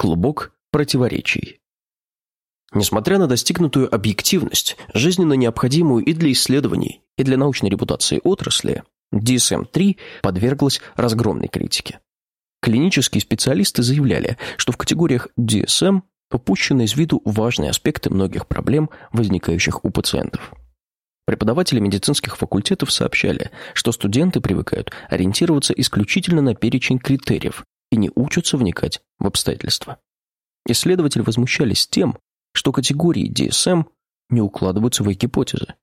Клубок противоречий. Несмотря на достигнутую объективность, жизненно необходимую и для исследований, и для научной репутации отрасли, DSM-3 подверглась разгромной критике. Клинические специалисты заявляли, что в категориях DSM упущены из виду важные аспекты многих проблем, возникающих у пациентов. Преподаватели медицинских факультетов сообщали, что студенты привыкают ориентироваться исключительно на перечень критериев и не учатся вникать в обстоятельства. Исследователи возмущались тем, что категории DSM не укладываются в их гипотезы.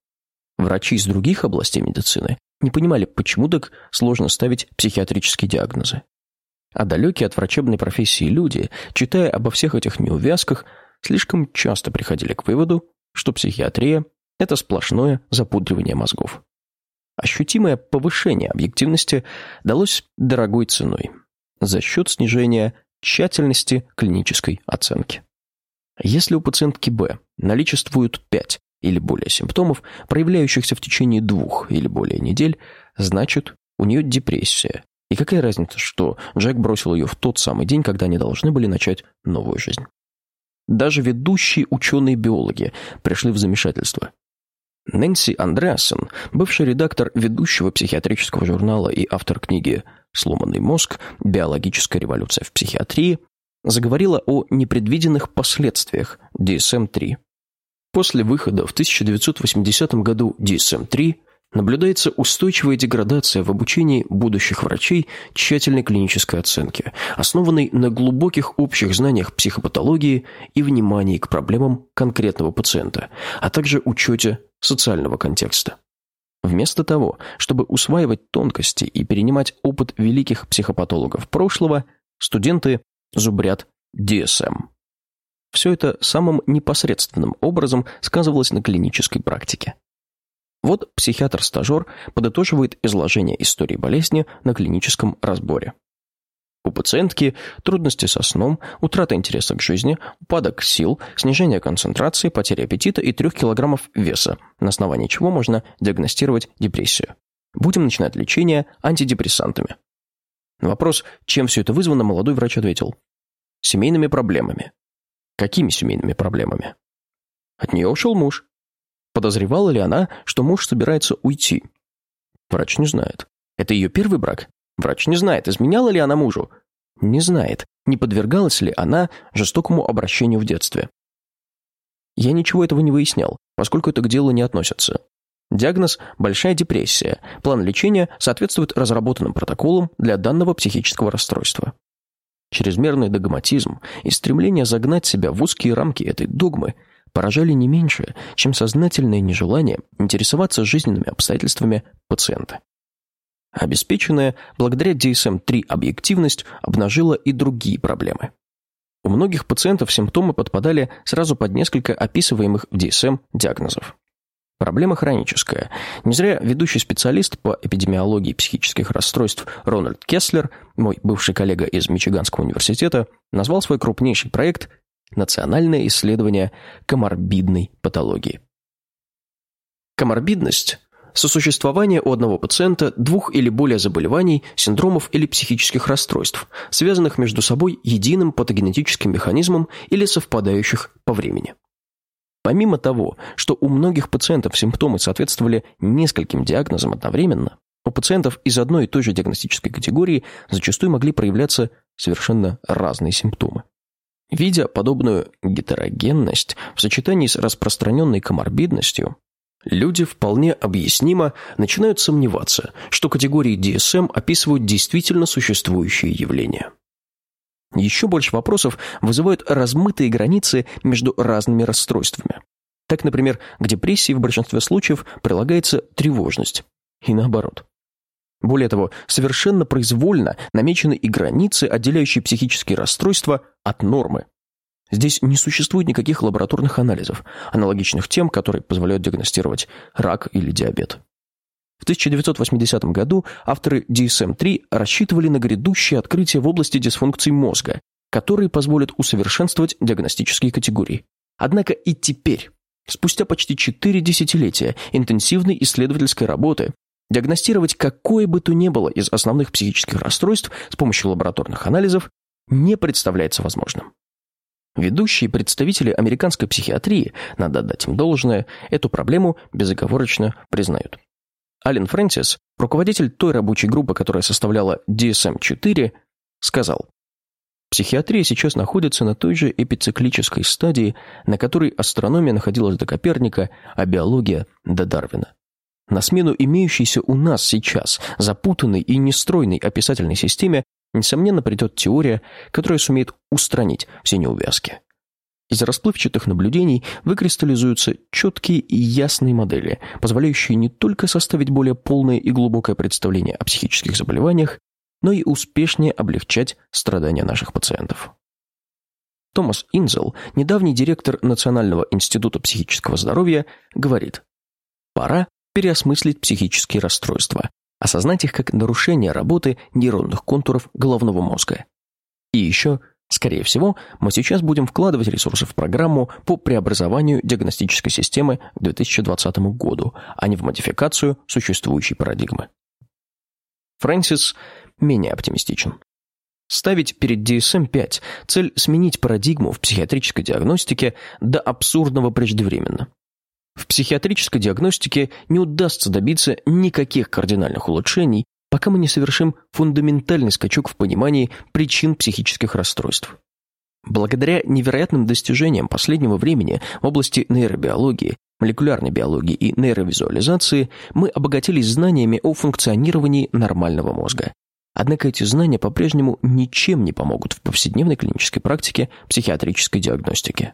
Врачи из других областей медицины не понимали, почему так сложно ставить психиатрические диагнозы. А далекие от врачебной профессии люди, читая обо всех этих неувязках, слишком часто приходили к выводу, что психиатрия – это сплошное запудривание мозгов. Ощутимое повышение объективности далось дорогой ценой за счет снижения тщательности клинической оценки. Если у пациентки Б наличествуют 5 или более симптомов, проявляющихся в течение двух или более недель, значит, у нее депрессия. И какая разница, что Джек бросил ее в тот самый день, когда они должны были начать новую жизнь. Даже ведущие ученые-биологи пришли в замешательство. Нэнси Андреасон, бывший редактор ведущего психиатрического журнала и автор книги «Сломанный мозг. Биологическая революция в психиатрии», заговорила о непредвиденных последствиях DSM-3. После выхода в 1980 году DSM-3 наблюдается устойчивая деградация в обучении будущих врачей тщательной клинической оценки, основанной на глубоких общих знаниях психопатологии и внимании к проблемам конкретного пациента, а также учете социального контекста. Вместо того, чтобы усваивать тонкости и перенимать опыт великих психопатологов прошлого, студенты зубрят DSM. Все это самым непосредственным образом сказывалось на клинической практике. Вот психиатр-стажер подытоживает изложение истории болезни на клиническом разборе. У пациентки трудности со сном, утрата интереса к жизни, упадок сил, снижение концентрации, потеря аппетита и 3 килограммов веса, на основании чего можно диагностировать депрессию. Будем начинать лечение антидепрессантами. На вопрос, чем все это вызвано, молодой врач ответил. Семейными проблемами. Какими семейными проблемами? От нее ушел муж. Подозревала ли она, что муж собирается уйти? Врач не знает. Это ее первый брак? Врач не знает, изменяла ли она мужу. Не знает, не подвергалась ли она жестокому обращению в детстве. Я ничего этого не выяснял, поскольку это к делу не относится. Диагноз – большая депрессия. План лечения соответствует разработанным протоколам для данного психического расстройства. Чрезмерный догматизм и стремление загнать себя в узкие рамки этой догмы поражали не меньше, чем сознательное нежелание интересоваться жизненными обстоятельствами пациента. Обеспеченная благодаря DSM-3 объективность обнажила и другие проблемы. У многих пациентов симптомы подпадали сразу под несколько описываемых в DSM диагнозов. Проблема хроническая. Не зря ведущий специалист по эпидемиологии психических расстройств Рональд Кеслер, мой бывший коллега из Мичиганского университета, назвал свой крупнейший проект «Национальное исследование коморбидной патологии». Коморбидность – сосуществование у одного пациента двух или более заболеваний, синдромов или психических расстройств, связанных между собой единым патогенетическим механизмом или совпадающих по времени. Помимо того, что у многих пациентов симптомы соответствовали нескольким диагнозам одновременно, у пациентов из одной и той же диагностической категории зачастую могли проявляться совершенно разные симптомы. Видя подобную гетерогенность в сочетании с распространенной коморбидностью, люди вполне объяснимо начинают сомневаться, что категории DSM описывают действительно существующие явления. Еще больше вопросов вызывают размытые границы между разными расстройствами. Так, например, к депрессии в большинстве случаев прилагается тревожность. И наоборот. Более того, совершенно произвольно намечены и границы, отделяющие психические расстройства от нормы. Здесь не существует никаких лабораторных анализов, аналогичных тем, которые позволяют диагностировать рак или диабет. В 1980 году авторы DSM-3 рассчитывали на грядущее открытие в области дисфункций мозга, которые позволят усовершенствовать диагностические категории. Однако и теперь, спустя почти 4 десятилетия интенсивной исследовательской работы, диагностировать какое бы то ни было из основных психических расстройств с помощью лабораторных анализов не представляется возможным. Ведущие представители американской психиатрии, надо отдать им должное, эту проблему безоговорочно признают. Ален Фрэнсис, руководитель той рабочей группы, которая составляла DSM-4, сказал, Психиатрия сейчас находится на той же эпициклической стадии, на которой астрономия находилась до Коперника, а биология – до Дарвина. На смену имеющейся у нас сейчас запутанной и нестройной описательной системе несомненно придет теория, которая сумеет устранить все неувязки. Из расплывчатых наблюдений выкристаллизуются четкие и ясные модели, позволяющие не только составить более полное и глубокое представление о психических заболеваниях, но и успешнее облегчать страдания наших пациентов. Томас Инзел, недавний директор Национального института психического здоровья, говорит, «Пора переосмыслить психические расстройства, осознать их как нарушение работы нейронных контуров головного мозга. И еще, скорее всего, мы сейчас будем вкладывать ресурсы в программу по преобразованию диагностической системы к 2020 году, а не в модификацию существующей парадигмы. Фрэнсис менее оптимистичен. Ставить перед DSM-5 цель сменить парадигму в психиатрической диагностике до абсурдного преждевременно. В психиатрической диагностике не удастся добиться никаких кардинальных улучшений, пока мы не совершим фундаментальный скачок в понимании причин психических расстройств. Благодаря невероятным достижениям последнего времени в области нейробиологии, молекулярной биологии и нейровизуализации мы обогатились знаниями о функционировании нормального мозга. Однако эти знания по-прежнему ничем не помогут в повседневной клинической практике психиатрической диагностики.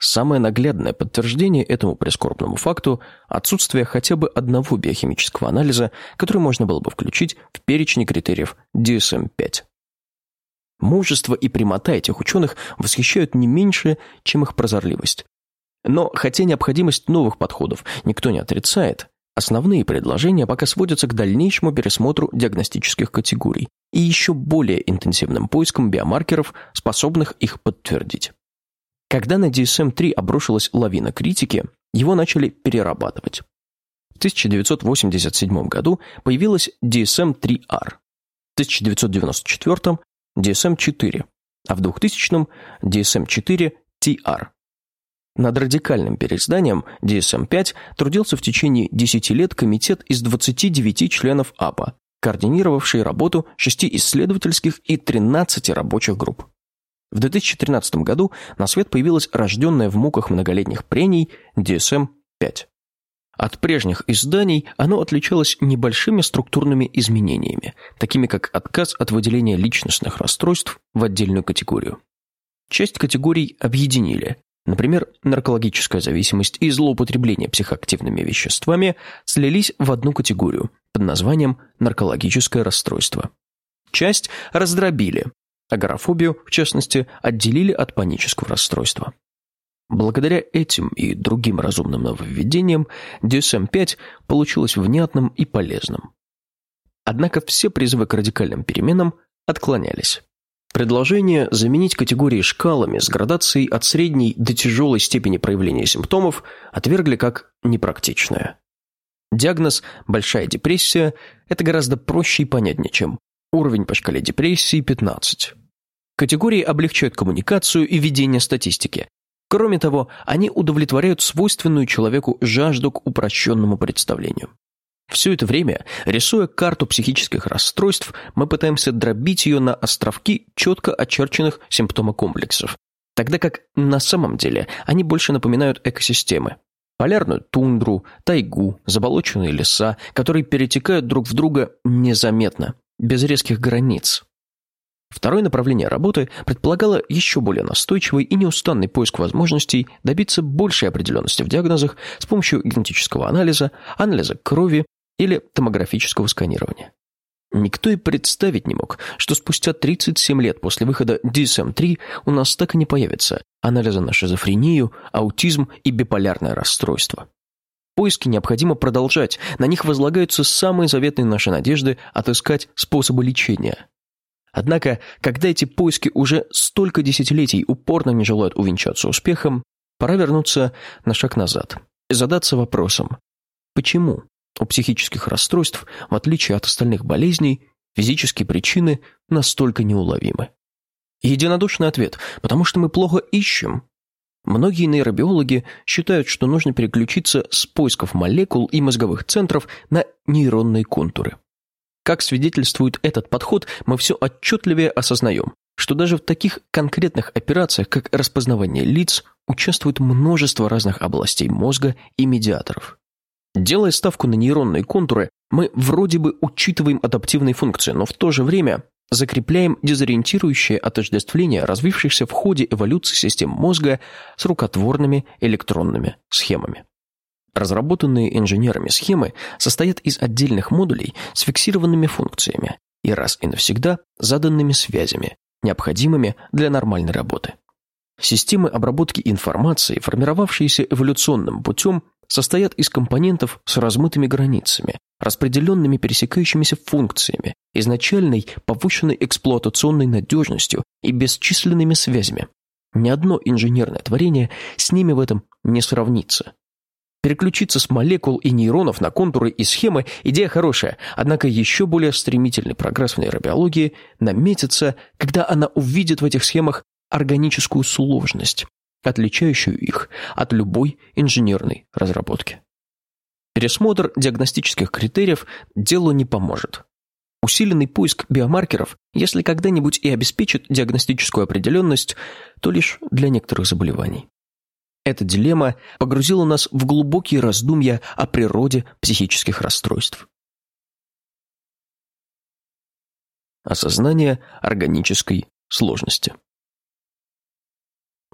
Самое наглядное подтверждение этому прискорбному факту – отсутствие хотя бы одного биохимического анализа, который можно было бы включить в перечень критериев DSM-5. Мужество и прямота этих ученых восхищают не меньше, чем их прозорливость. Но хотя необходимость новых подходов никто не отрицает, основные предложения пока сводятся к дальнейшему пересмотру диагностических категорий и еще более интенсивным поиском биомаркеров, способных их подтвердить. Когда на DSM-3 обрушилась лавина критики, его начали перерабатывать. В 1987 году появилась DSM-3R, в 1994 DSM-4, а в 2000 DSM-4-TR. Над радикальным переизданием DSM-5 трудился в течение 10 лет комитет из 29 членов АПА, координировавший работу 6 исследовательских и 13 рабочих групп. В 2013 году на свет появилась рожденная в муках многолетних прений DSM-5. От прежних изданий оно отличалось небольшими структурными изменениями, такими как отказ от выделения личностных расстройств в отдельную категорию. Часть категорий объединили. Например, наркологическая зависимость и злоупотребление психоактивными веществами слились в одну категорию под названием наркологическое расстройство. Часть раздробили, Агорафобию, в частности, отделили от панического расстройства. Благодаря этим и другим разумным нововведениям DSM-5 получилось внятным и полезным. Однако все призывы к радикальным переменам отклонялись. Предложение заменить категории шкалами с градацией от средней до тяжелой степени проявления симптомов отвергли как непрактичное. Диагноз «большая депрессия» – это гораздо проще и понятнее, чем Уровень по шкале депрессии 15. Категории облегчают коммуникацию и ведение статистики. Кроме того, они удовлетворяют свойственную человеку жажду к упрощенному представлению. Все это время, рисуя карту психических расстройств, мы пытаемся дробить ее на островки четко очерченных симптомокомплексов, тогда как на самом деле они больше напоминают экосистемы. Полярную тундру, тайгу, заболоченные леса, которые перетекают друг в друга незаметно, без резких границ. Второе направление работы предполагало еще более настойчивый и неустанный поиск возможностей добиться большей определенности в диагнозах с помощью генетического анализа, анализа крови или томографического сканирования. Никто и представить не мог, что спустя 37 лет после выхода DSM-3 у нас так и не появится анализа на шизофрению, аутизм и биполярное расстройство. Поиски необходимо продолжать, на них возлагаются самые заветные наши надежды отыскать способы лечения. Однако, когда эти поиски уже столько десятилетий упорно не желают увенчаться успехом, пора вернуться на шаг назад и задаться вопросом, почему у психических расстройств, в отличие от остальных болезней, физические причины настолько неуловимы. Единодушный ответ – потому что мы плохо ищем. Многие нейробиологи считают, что нужно переключиться с поисков молекул и мозговых центров на нейронные контуры. Как свидетельствует этот подход, мы все отчетливее осознаем, что даже в таких конкретных операциях, как распознавание лиц, участвует множество разных областей мозга и медиаторов. Делая ставку на нейронные контуры, мы вроде бы учитываем адаптивные функции, но в то же время закрепляем дезориентирующее отождествление развившихся в ходе эволюции систем мозга с рукотворными электронными схемами. Разработанные инженерами схемы состоят из отдельных модулей с фиксированными функциями и раз и навсегда заданными связями, необходимыми для нормальной работы. Системы обработки информации, формировавшиеся эволюционным путем, состоят из компонентов с размытыми границами, распределенными пересекающимися функциями, изначальной повышенной эксплуатационной надежностью и бесчисленными связями. Ни одно инженерное творение с ними в этом не сравнится. Переключиться с молекул и нейронов на контуры и схемы – идея хорошая, однако еще более стремительный прогресс в нейробиологии наметится, когда она увидит в этих схемах органическую сложность, отличающую их от любой инженерной разработки. Пересмотр диагностических критериев делу не поможет. Усиленный поиск биомаркеров, если когда-нибудь и обеспечит диагностическую определенность, то лишь для некоторых заболеваний. Эта дилемма погрузила нас в глубокие раздумья о природе психических расстройств. Осознание органической сложности.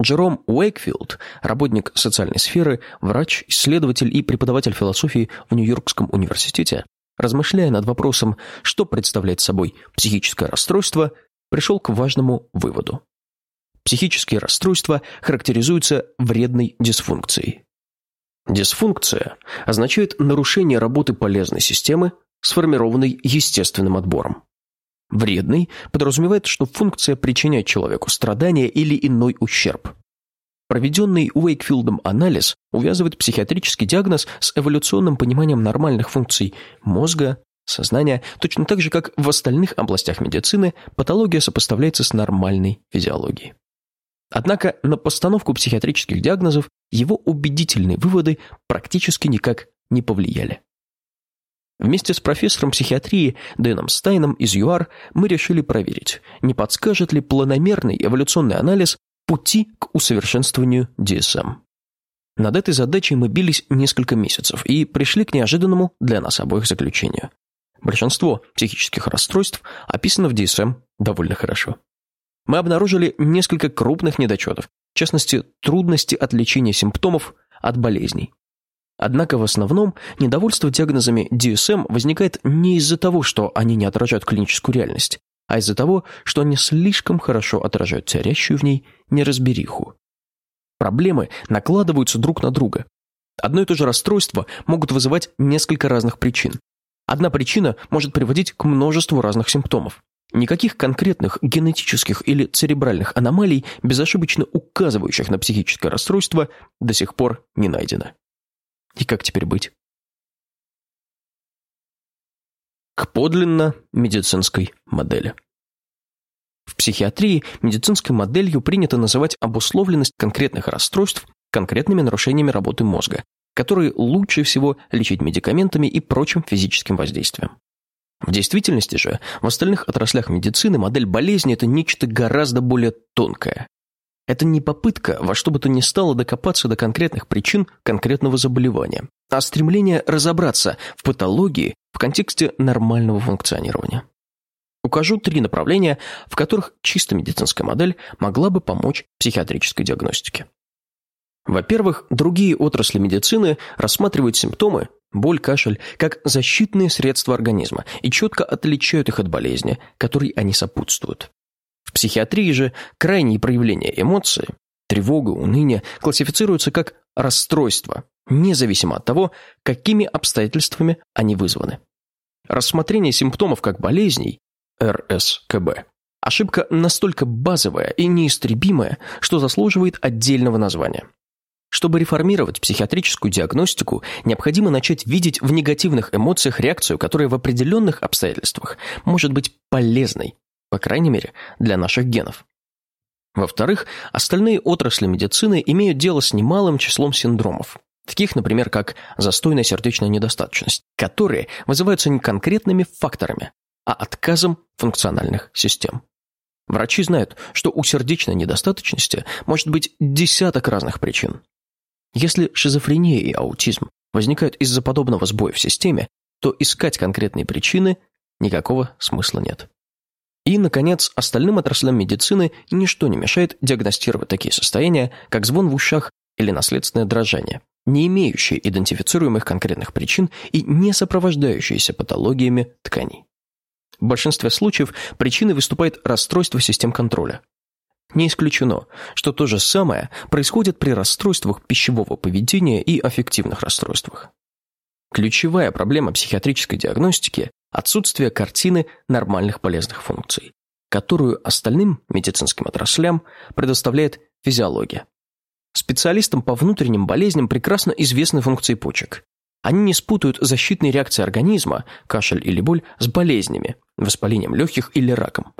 Джером Уэйкфилд, работник социальной сферы, врач, исследователь и преподаватель философии в Нью-Йоркском университете, размышляя над вопросом, что представляет собой психическое расстройство, пришел к важному выводу. Психические расстройства характеризуются вредной дисфункцией. Дисфункция означает нарушение работы полезной системы, сформированной естественным отбором. Вредный подразумевает, что функция причиняет человеку страдания или иной ущерб. Проведенный Уэйкфилдом анализ увязывает психиатрический диагноз с эволюционным пониманием нормальных функций мозга, сознания, точно так же, как в остальных областях медицины патология сопоставляется с нормальной физиологией. Однако на постановку психиатрических диагнозов его убедительные выводы практически никак не повлияли. Вместе с профессором психиатрии Дэном Стайном из ЮАР мы решили проверить, не подскажет ли планомерный эволюционный анализ пути к усовершенствованию DSM. Над этой задачей мы бились несколько месяцев и пришли к неожиданному для нас обоих заключению. Большинство психических расстройств описано в DSM довольно хорошо мы обнаружили несколько крупных недочетов, в частности, трудности отличения симптомов от болезней. Однако в основном недовольство диагнозами DSM возникает не из-за того, что они не отражают клиническую реальность, а из-за того, что они слишком хорошо отражают царящую в ней неразбериху. Проблемы накладываются друг на друга. Одно и то же расстройство могут вызывать несколько разных причин. Одна причина может приводить к множеству разных симптомов. Никаких конкретных генетических или церебральных аномалий, безошибочно указывающих на психическое расстройство, до сих пор не найдено. И как теперь быть? К подлинно медицинской модели. В психиатрии медицинской моделью принято называть обусловленность конкретных расстройств конкретными нарушениями работы мозга, которые лучше всего лечить медикаментами и прочим физическим воздействием. В действительности же, в остальных отраслях медицины модель болезни – это нечто гораздо более тонкое. Это не попытка во что бы то ни стало докопаться до конкретных причин конкретного заболевания, а стремление разобраться в патологии в контексте нормального функционирования. Укажу три направления, в которых чисто медицинская модель могла бы помочь психиатрической диагностике. Во-первых, другие отрасли медицины рассматривают симптомы, боль, кашель, как защитные средства организма и четко отличают их от болезни, которой они сопутствуют. В психиатрии же крайние проявления эмоций, тревога, уныние, классифицируются как расстройства, независимо от того, какими обстоятельствами они вызваны. Рассмотрение симптомов как болезней, РСКБ, ошибка настолько базовая и неистребимая, что заслуживает отдельного названия. Чтобы реформировать психиатрическую диагностику, необходимо начать видеть в негативных эмоциях реакцию, которая в определенных обстоятельствах может быть полезной, по крайней мере, для наших генов. Во-вторых, остальные отрасли медицины имеют дело с немалым числом синдромов, таких, например, как застойная сердечная недостаточность, которые вызываются не конкретными факторами, а отказом функциональных систем. Врачи знают, что у сердечной недостаточности может быть десяток разных причин. Если шизофрения и аутизм возникают из-за подобного сбоя в системе, то искать конкретные причины никакого смысла нет. И, наконец, остальным отраслям медицины ничто не мешает диагностировать такие состояния, как звон в ушах или наследственное дрожание, не имеющие идентифицируемых конкретных причин и не сопровождающиеся патологиями тканей. В большинстве случаев причиной выступает расстройство систем контроля. Не исключено, что то же самое происходит при расстройствах пищевого поведения и аффективных расстройствах. Ключевая проблема психиатрической диагностики – отсутствие картины нормальных полезных функций, которую остальным медицинским отраслям предоставляет физиология. Специалистам по внутренним болезням прекрасно известны функции почек. Они не спутают защитные реакции организма, кашель или боль, с болезнями, воспалением легких или раком.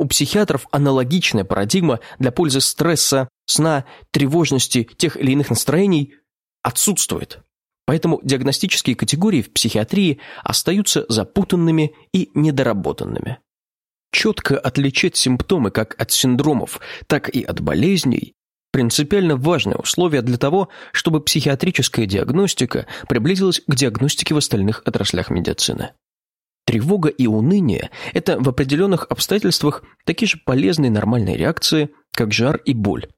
У психиатров аналогичная парадигма для пользы стресса, сна, тревожности, тех или иных настроений отсутствует. Поэтому диагностические категории в психиатрии остаются запутанными и недоработанными. Четко отличать симптомы как от синдромов, так и от болезней Принципиально важное условие для того, чтобы психиатрическая диагностика приблизилась к диагностике в остальных отраслях медицины. Тревога и уныние – это в определенных обстоятельствах такие же полезные нормальные реакции, как жар и боль.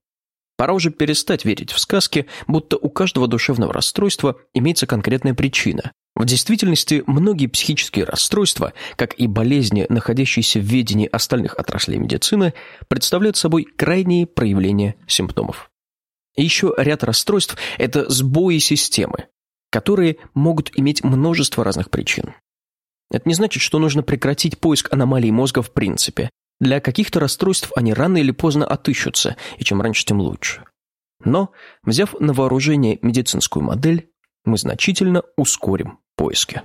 Пора уже перестать верить в сказки, будто у каждого душевного расстройства имеется конкретная причина, в действительности, многие психические расстройства, как и болезни, находящиеся в ведении остальных отраслей медицины, представляют собой крайние проявления симптомов. И еще ряд расстройств – это сбои системы, которые могут иметь множество разных причин. Это не значит, что нужно прекратить поиск аномалий мозга в принципе. Для каких-то расстройств они рано или поздно отыщутся, и чем раньше, тем лучше. Но, взяв на вооружение медицинскую модель, мы значительно ускорим поиске.